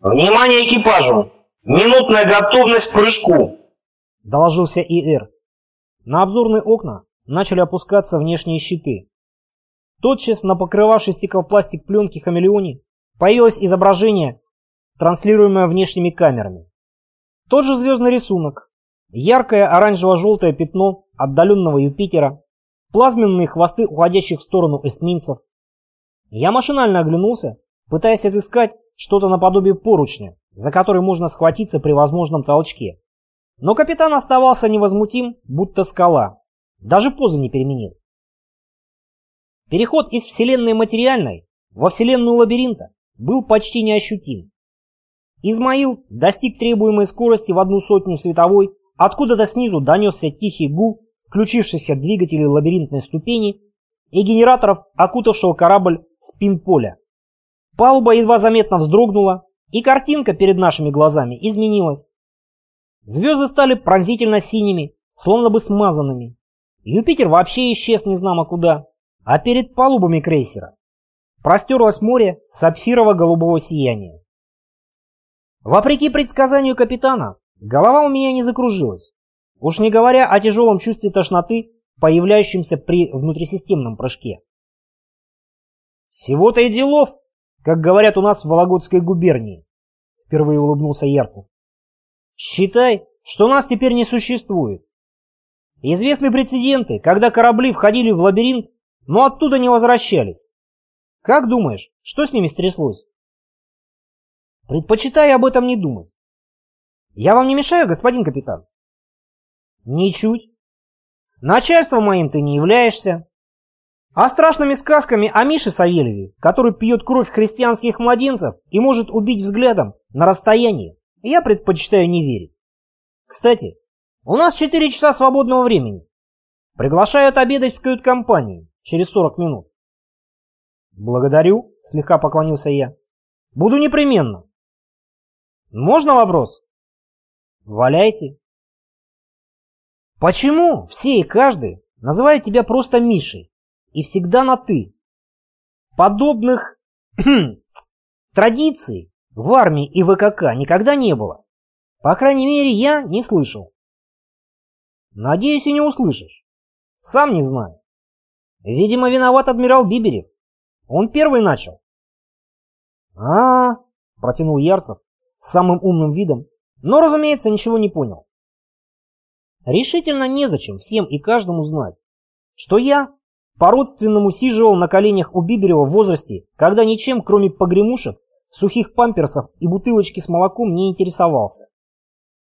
«Внимание экипажу! Минутная готовность к прыжку!» — доложился ИР. На обзорные окна начали опускаться внешние щиты. Тотчас на покрывавшей стеклопластик пленки хамелеоне появилось изображение, транслируемое внешними камерами. Тот же звездный рисунок. Яркое оранжево-желтое пятно отдаленного Юпитера, плазменные хвосты уходящих в сторону эсминцев. Я машинально оглянулся, пытаясь отыскать что-то наподобие поручня, за который можно схватиться при возможном толчке. Но капитан оставался невозмутим, будто скала. Даже позы не переменил. Переход из вселенной материальной во вселенную лабиринта был почти неощутим. Измаил достиг требуемой скорости в одну сотню световой, откуда-то снизу донесся тихий гул включившихся двигателей лабиринтной ступени и генераторов, окутавшего корабль спин-поля. Палуба едва заметно вздрогнула, и картинка перед нашими глазами изменилась. Звезды стали пронзительно синими, словно бы смазанными. Юпитер вообще исчез незнамо куда, а перед палубами крейсера простерлось море сапфирово-голубого сияния. Вопреки предсказанию капитана, голова у меня не закружилась, уж не говоря о тяжелом чувстве тошноты, появляющемся при внутрисистемном прыжке. «Всего-то и делов!» Как говорят у нас в Вологодской губернии, впервые улыбнулся Ярцев. Считай, что нас теперь не существует. Известны прецеденты, когда корабли входили в лабиринт, но оттуда не возвращались. Как думаешь, что с ними стряслось? Предпочитаю об этом не думать. Я вам не мешаю, господин капитан? Ничуть. Начальством моим ты не являешься, а страшными сказками о Мише Савельеве, который пьет кровь христианских младенцев и может убить взглядом на расстоянии, я предпочитаю не верить. Кстати, у нас 4 часа свободного времени. Приглашают обедать в кают-компании через 40 минут. Благодарю, слегка поклонился я. Буду непременно. Можно вопрос? Валяйте. Почему все и каждый называют тебя просто Мишей? И всегда на «ты». Подобных традиций в армии и ВКК никогда не было. По крайней мере, я не слышал. Надеюсь, и не услышишь. Сам не знаю. Видимо, виноват адмирал Биберев. Он первый начал. а, -а, -а протянул Ярцев с самым умным видом, но, разумеется, ничего не понял. Решительно незачем всем и каждому знать, что я по-родственному сиживал на коленях у Биберева в возрасте, когда ничем, кроме погремушек, сухих памперсов и бутылочки с молоком не интересовался.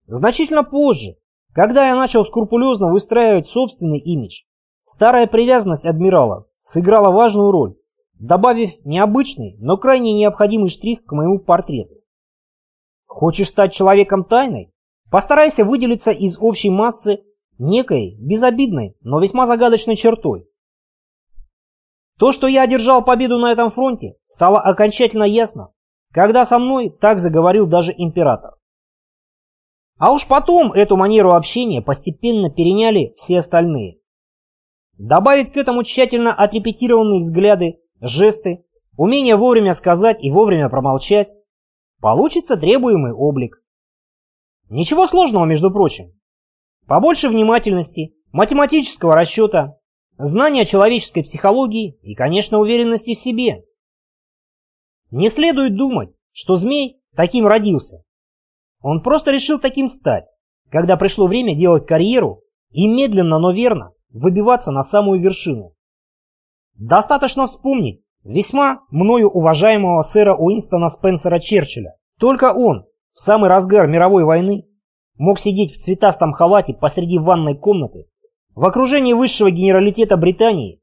Значительно позже, когда я начал скрупулезно выстраивать собственный имидж, старая привязанность адмирала сыграла важную роль, добавив необычный, но крайне необходимый штрих к моему портрету. Хочешь стать человеком тайной? Постарайся выделиться из общей массы некой безобидной, но весьма загадочной чертой. То, что я одержал победу на этом фронте, стало окончательно ясно, когда со мной так заговорил даже император. А уж потом эту манеру общения постепенно переняли все остальные. Добавить к этому тщательно отрепетированные взгляды, жесты, умение вовремя сказать и вовремя промолчать, получится требуемый облик. Ничего сложного, между прочим. Побольше внимательности, математического расчета, знания человеческой психологии и, конечно, уверенности в себе. Не следует думать, что змей таким родился. Он просто решил таким стать, когда пришло время делать карьеру и медленно, но верно выбиваться на самую вершину. Достаточно вспомнить весьма мною уважаемого сэра Уинстона Спенсера Черчилля. Только он в самый разгар мировой войны мог сидеть в цветастом халате посреди ванной комнаты в окружении высшего генералитета Британии,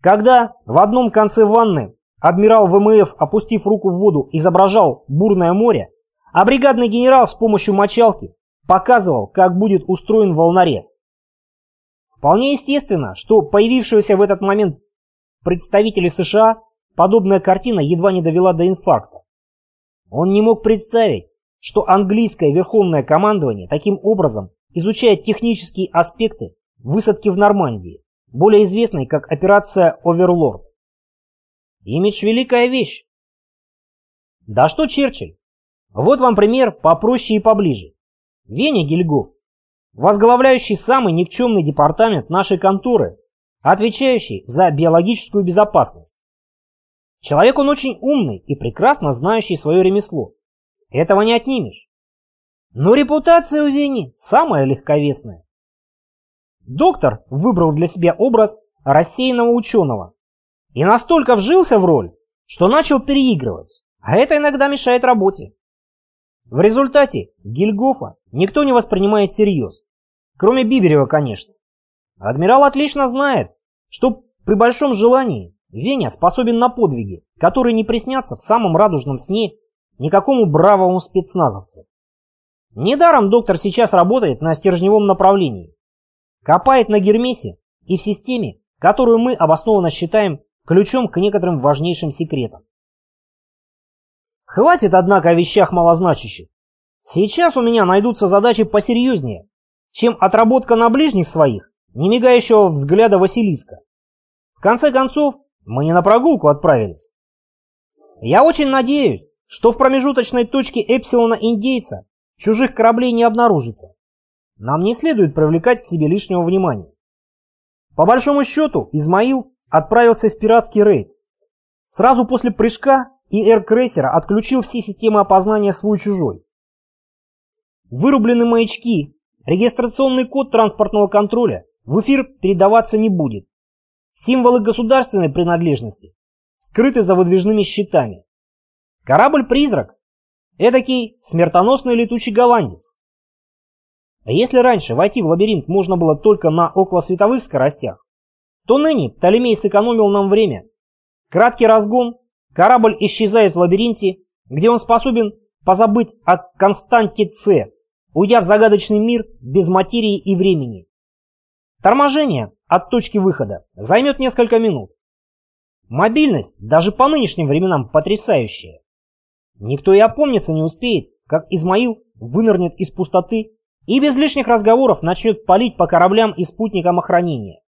когда в одном конце ванны адмирал ВМФ, опустив руку в воду, изображал бурное море, а бригадный генерал с помощью мочалки показывал, как будет устроен волнорез. Вполне естественно, что появившегося в этот момент представители США подобная картина едва не довела до инфаркта. Он не мог представить, что английское верховное командование таким образом изучает технические аспекты высадки в Нормандии, более известной как операция «Оверлорд». Имидж – великая вещь. Да что Черчилль? Вот вам пример попроще и поближе. Веня Гильгоф, возглавляющий самый никчемный департамент нашей конторы, отвечающий за биологическую безопасность. Человек он очень умный и прекрасно знающий свое ремесло. Этого не отнимешь. Но репутация у Вени самая легковесная. Доктор выбрал для себя образ рассеянного ученого и настолько вжился в роль, что начал переигрывать, а это иногда мешает работе. В результате Гильгофа никто не воспринимает всерьез, кроме Биберева, конечно. Адмирал отлично знает, что при большом желании Веня способен на подвиги, которые не приснятся в самом радужном сне никакому бравому спецназовцу. Недаром доктор сейчас работает на стержневом направлении. Копает на Гермесе и в системе, которую мы обоснованно считаем ключом к некоторым важнейшим секретам. Хватит, однако, о вещах малозначащих. Сейчас у меня найдутся задачи посерьезнее, чем отработка на ближних своих, не мигающего взгляда Василиска. В конце концов, мы не на прогулку отправились. Я очень надеюсь, что в промежуточной точке Эпсилона Индейца чужих кораблей не обнаружится. Нам не следует привлекать к себе лишнего внимания. По большому счету, Измаил отправился в пиратский рейд. Сразу после прыжка ИР крейсера отключил все системы опознания свой-чужой. Вырублены маячки, регистрационный код транспортного контроля в эфир передаваться не будет. Символы государственной принадлежности скрыты за выдвижными щитами. Корабль-призрак – эдакий смертоносный летучий голландец. А если раньше войти в лабиринт можно было только на околосветовых скоростях, то ныне Птолемей сэкономил нам время. Краткий разгон, корабль исчезает в лабиринте, где он способен позабыть о константе С, уйдя в загадочный мир без материи и времени. Торможение от точки выхода займет несколько минут. Мобильность даже по нынешним временам потрясающая. Никто и опомниться не успеет, как Измаил вынырнет из пустоты и без лишних разговоров начнет палить по кораблям и спутникам охранения.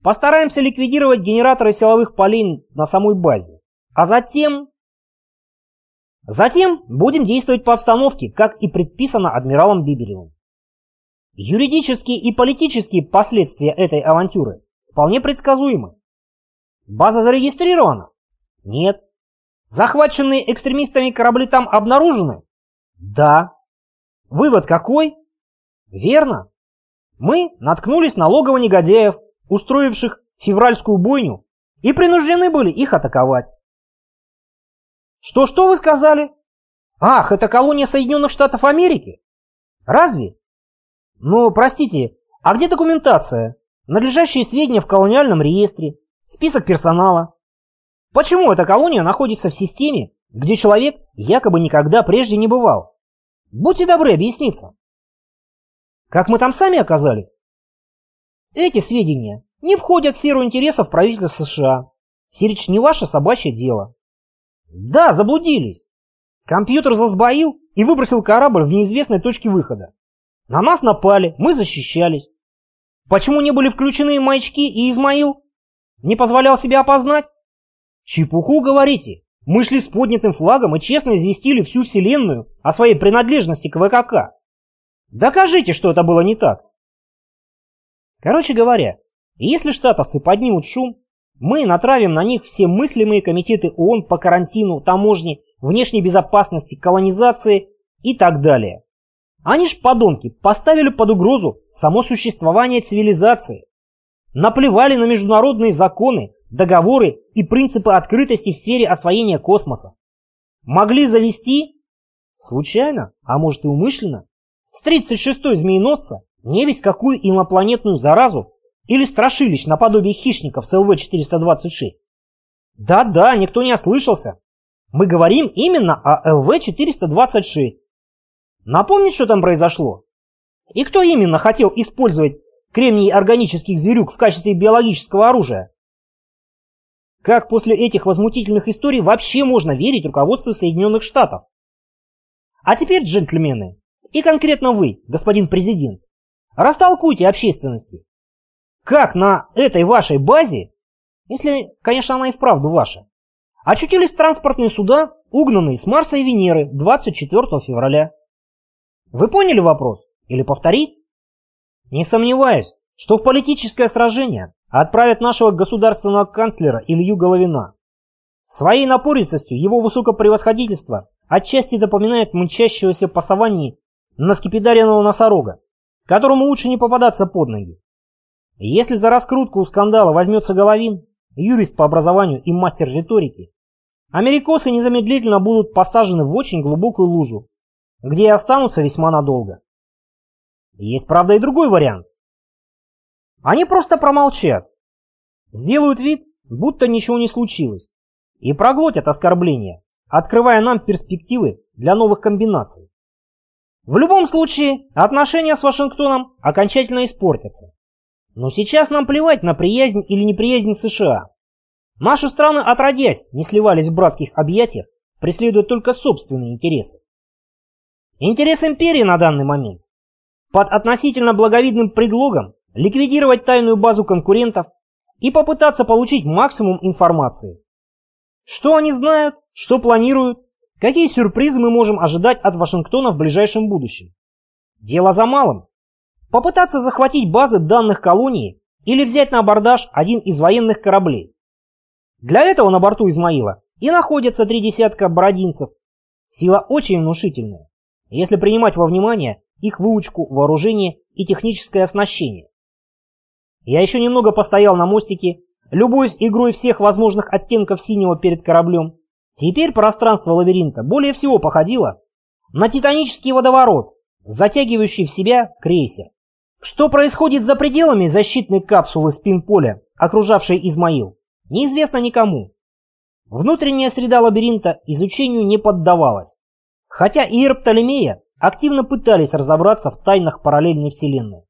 Постараемся ликвидировать генераторы силовых полей на самой базе. А затем... Затем будем действовать по обстановке, как и предписано адмиралом Биберевым. Юридические и политические последствия этой авантюры вполне предсказуемы. База зарегистрирована? Нет. Захваченные экстремистами корабли там обнаружены? Да. Вывод какой? Верно. Мы наткнулись на логово негодяев, устроивших февральскую бойню, и принуждены были их атаковать. Что-что вы сказали? Ах, это колония Соединенных Штатов Америки? Разве? Ну, простите, а где документация? Надлежащие сведения в колониальном реестре, список персонала. Почему эта колония находится в системе, где человек якобы никогда прежде не бывал? Будьте добры объясниться. Как мы там сами оказались? Эти сведения не входят в сферу интересов правительства США. Сирич не ваше собачье дело. Да, заблудились. Компьютер засбоил и выбросил корабль в неизвестной точке выхода. На нас напали, мы защищались. Почему не были включены маячки и Измаил? Не позволял себя опознать? Чепуху говорите. Мы шли с поднятым флагом и честно известили всю Вселенную о своей принадлежности к ВКК. Докажите, что это было не так. Короче говоря, если штатовцы поднимут шум, мы натравим на них все мыслимые комитеты ООН по карантину, таможне, внешней безопасности, колонизации и так далее. Они ж, подонки, поставили под угрозу само существование цивилизации. Наплевали на международные законы, договоры и принципы открытости в сфере освоения космоса. Могли завести, случайно, а может и умышленно, с 36-й змееносца не весь какую инопланетную заразу или страшилищ наподобие хищников с ЛВ-426. Да-да, никто не ослышался. Мы говорим именно о ЛВ-426. Напомнить, что там произошло? И кто именно хотел использовать кремний органических зверюк в качестве биологического оружия? Как после этих возмутительных историй вообще можно верить руководству Соединенных Штатов? А теперь, джентльмены, и конкретно вы, господин президент, Растолкуйте общественности. Как на этой вашей базе, если, конечно, она и вправду ваша, очутились транспортные суда, угнанный с Марса и Венеры 24 февраля. Вы поняли вопрос? Или повторить? Не сомневаюсь, что в политическое сражение отправят нашего государственного канцлера Илью Головина. Своей напористостью его высокопревосходительство отчасти напоминает мчащегося по саванне на скипидаренного носорога, которому лучше не попадаться под ноги. Если за раскрутку у скандала возьмется Головин, юрист по образованию и мастер риторики, америкосы незамедлительно будут посажены в очень глубокую лужу, где и останутся весьма надолго. Есть, правда, и другой вариант. Они просто промолчат, сделают вид, будто ничего не случилось, и проглотят оскорбления, открывая нам перспективы для новых комбинаций. В любом случае, отношения с Вашингтоном окончательно испортятся. Но сейчас нам плевать на приязнь или неприязнь США. Наши страны, отродясь, не сливались в братских объятиях, преследуя только собственные интересы. Интерес империи на данный момент под относительно благовидным предлогом ликвидировать тайную базу конкурентов и попытаться получить максимум информации. Что они знают, что планируют, какие сюрпризы мы можем ожидать от Вашингтона в ближайшем будущем. Дело за малым. Попытаться захватить базы данных колонии или взять на абордаж один из военных кораблей. Для этого на борту Измаила и находятся три десятка бородинцев. Сила очень внушительная, если принимать во внимание их выучку, вооружение и техническое оснащение. Я еще немного постоял на мостике, любуясь игрой всех возможных оттенков синего перед кораблем. Теперь пространство лабиринта более всего походило на титанический водоворот, затягивающий в себя крейсер. Что происходит за пределами защитной капсулы спин-поля, окружавшей Измаил, неизвестно никому. Внутренняя среда лабиринта изучению не поддавалась, хотя и Птолемея активно пытались разобраться в тайнах параллельной вселенной.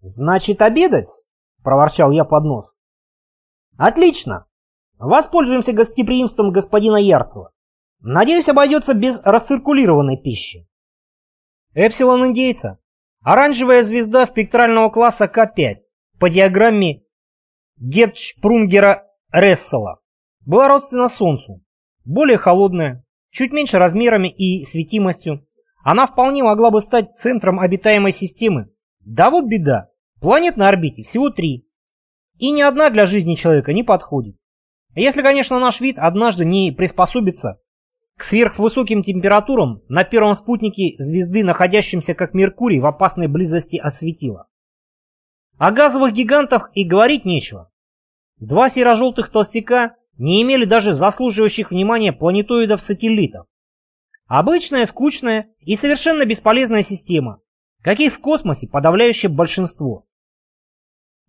«Значит, обедать?» – проворчал я под нос. «Отлично! Воспользуемся гостеприимством господина Ярцева. Надеюсь, обойдется без расциркулированной пищи». Эпсилон индейца. Оранжевая звезда спектрального класса К5 по диаграмме Герцшпрунгера Рессела. Была родственна Солнцу. Более холодная, чуть меньше размерами и светимостью. Она вполне могла бы стать центром обитаемой системы. Да вот беда. Планет на орбите всего три. И ни одна для жизни человека не подходит. Если, конечно, наш вид однажды не приспособится к сверхвысоким температурам на первом спутнике звезды, находящемся как Меркурий в опасной близости от светила. О газовых гигантах и говорить нечего. Два серо-желтых толстяка не имели даже заслуживающих внимания планетоидов-сателлитов. Обычная, скучная и совершенно бесполезная система, каких в космосе подавляющее большинство.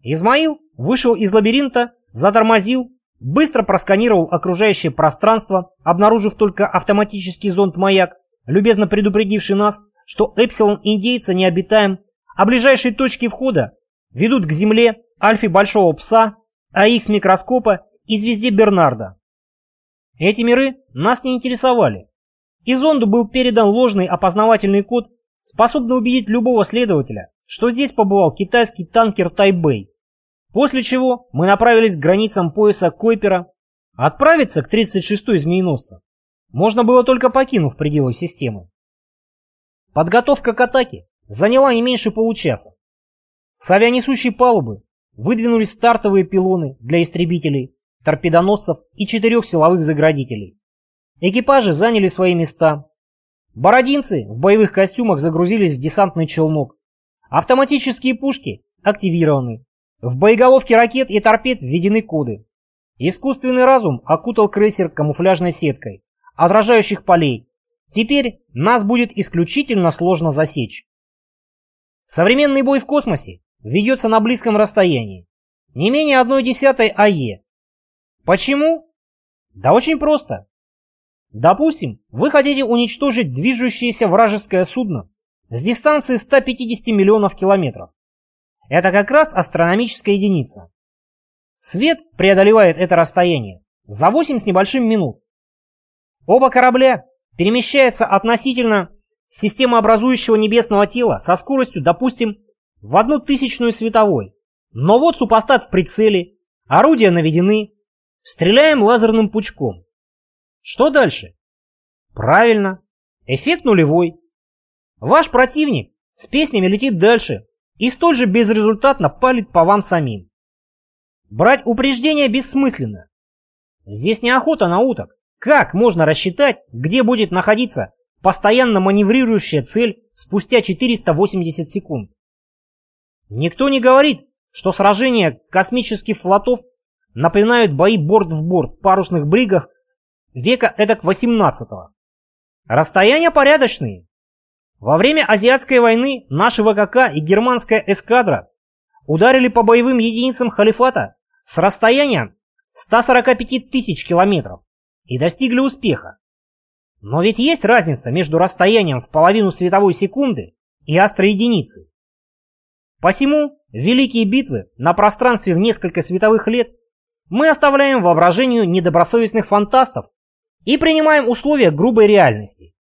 Измаил вышел из лабиринта, затормозил, быстро просканировал окружающее пространство, обнаружив только автоматический зонд-маяк, любезно предупредивший нас, что Эпсилон индейца не обитаем, а ближайшие точки входа ведут к Земле, Альфе Большого Пса, АХ микроскопа и звезде Бернарда. Эти миры нас не интересовали, и зонду был передан ложный опознавательный код, способный убедить любого следователя, что здесь побывал китайский танкер Тайбэй. После чего мы направились к границам пояса Койпера. Отправиться к 36-й змееносца можно было только покинув пределы системы. Подготовка к атаке заняла не меньше получаса. С авианесущей палубы выдвинулись стартовые пилоны для истребителей, торпедоносцев и четырех силовых заградителей. Экипажи заняли свои места. Бородинцы в боевых костюмах загрузились в десантный челнок. Автоматические пушки активированы. В боеголовке ракет и торпед введены коды. Искусственный разум окутал крейсер камуфляжной сеткой, отражающих полей. Теперь нас будет исключительно сложно засечь. Современный бой в космосе ведется на близком расстоянии. Не менее одной десятой АЕ. Почему? Да очень просто. Допустим, вы хотите уничтожить движущееся вражеское судно с дистанции 150 миллионов километров. Это как раз астрономическая единица. Свет преодолевает это расстояние за 8 с небольшим минут. Оба корабля перемещаются относительно системообразующего небесного тела со скоростью, допустим, в одну тысячную световой. Но вот супостат в прицеле, орудия наведены, Стреляем лазерным пучком. Что дальше? Правильно, эффект нулевой. Ваш противник с песнями летит дальше и столь же безрезультатно палит по вам самим. Брать упреждения бессмысленно. Здесь не охота на уток. Как можно рассчитать, где будет находиться постоянно маневрирующая цель спустя 480 секунд? Никто не говорит, что сражения космических флотов напоминают бои борт в борт парусных бригах века эдак 18-го. Расстояния порядочные. Во время Азиатской войны наши ВКК и германская эскадра ударили по боевым единицам халифата с расстояния 145 тысяч километров и достигли успеха. Но ведь есть разница между расстоянием в половину световой секунды и астроединицей. Посему великие битвы на пространстве в несколько световых лет мы оставляем воображению недобросовестных фантастов и принимаем условия грубой реальности.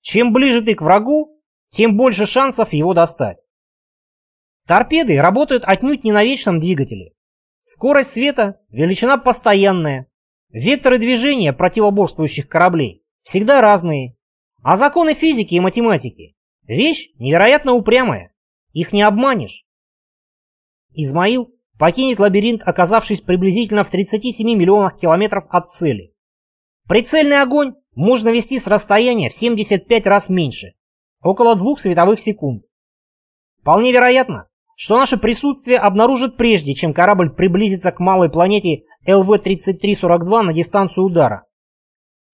Чем ближе ты к врагу, тем больше шансов его достать. Торпеды работают отнюдь не на вечном двигателе. Скорость света – величина постоянная. Векторы движения противоборствующих кораблей всегда разные. А законы физики и математики – вещь невероятно упрямая. Их не обманешь. Измаил покинет лабиринт, оказавшись приблизительно в 37 миллионах километров от цели. Прицельный огонь можно вести с расстояния в 75 раз меньше, около двух световых секунд. Вполне вероятно, что наше присутствие обнаружит прежде, чем корабль приблизится к малой планете ЛВ-3342 на дистанцию удара.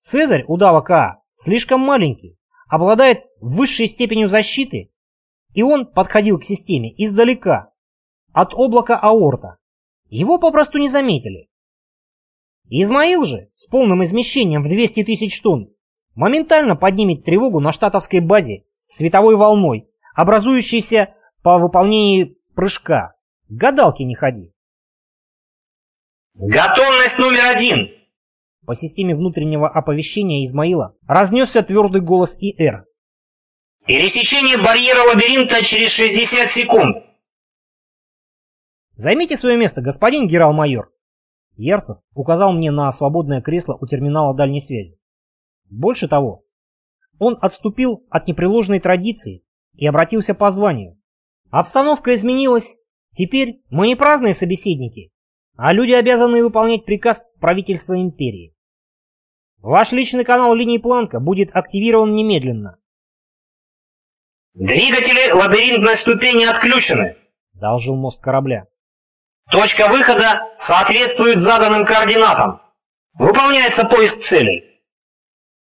Цезарь, удава КА, слишком маленький, обладает высшей степенью защиты, и он подходил к системе издалека, от облака аорта. Его попросту не заметили. Измаил же, с полным измещением в 200 тысяч тонн, моментально поднимет тревогу на штатовской базе световой волной, образующейся по выполнении прыжка. Гадалки не ходи. Готовность номер один. По системе внутреннего оповещения Измаила разнесся твердый голос ИР. Пересечение барьера лабиринта через 60 секунд. Займите свое место, господин генерал-майор. Ярцев указал мне на свободное кресло у терминала дальней связи. Больше того, он отступил от непреложной традиции и обратился по званию. Обстановка изменилась. Теперь мы не праздные собеседники, а люди, обязанные выполнять приказ правительства империи. Ваш личный канал линии Планка будет активирован немедленно. Двигатели лабиринтной ступени отключены, доложил мозг корабля. Точка выхода соответствует заданным координатам. Выполняется поиск целей.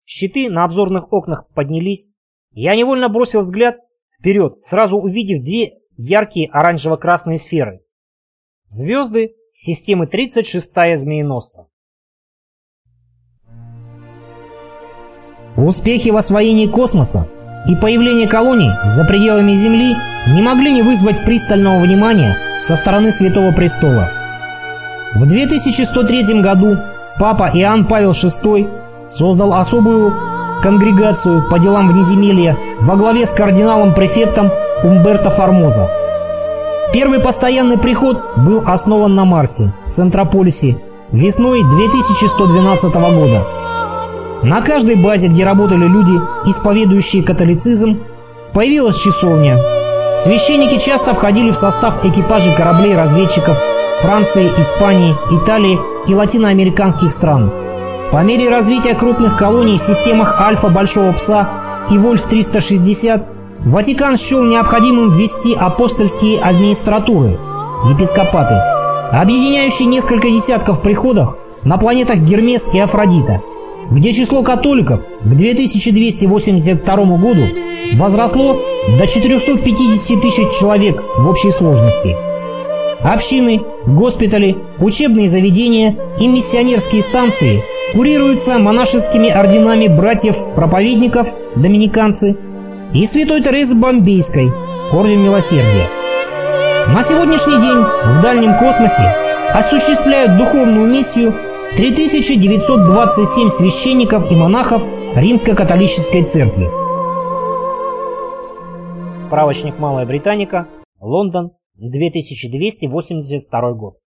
Щиты на обзорных окнах поднялись. Я невольно бросил взгляд вперед, сразу увидев две яркие оранжево-красные сферы. Звезды системы 36-я змееносца. Успехи в освоении космоса и появление колоний за пределами Земли не могли не вызвать пристального внимания со стороны Святого Престола. В 2103 году папа Иоанн Павел VI создал особую конгрегацию по делам внеземелья во главе с кардиналом-префектом Умберто Формоза. Первый постоянный приход был основан на Марсе, в Центрополисе, весной 2112 года. На каждой базе, где работали люди, исповедующие католицизм, появилась часовня. Священники часто входили в состав экипажей кораблей-разведчиков Франции, Испании, Италии и латиноамериканских стран. По мере развития крупных колоний в системах Альфа Большого Пса и Вольф-360 Ватикан счел необходимым ввести апостольские администратуры, епископаты, объединяющие несколько десятков приходов на планетах Гермес и Афродита – где число католиков к 2282 году возросло до 450 тысяч человек в общей сложности. Общины, госпитали, учебные заведения и миссионерские станции курируются монашескими орденами братьев-проповедников, доминиканцы и святой Терезы Бомбейской, орден милосердия. На сегодняшний день в дальнем космосе осуществляют духовную миссию 3927 священников и монахов Римско-католической церкви. Справочник Малая Британика, Лондон, 2282 год.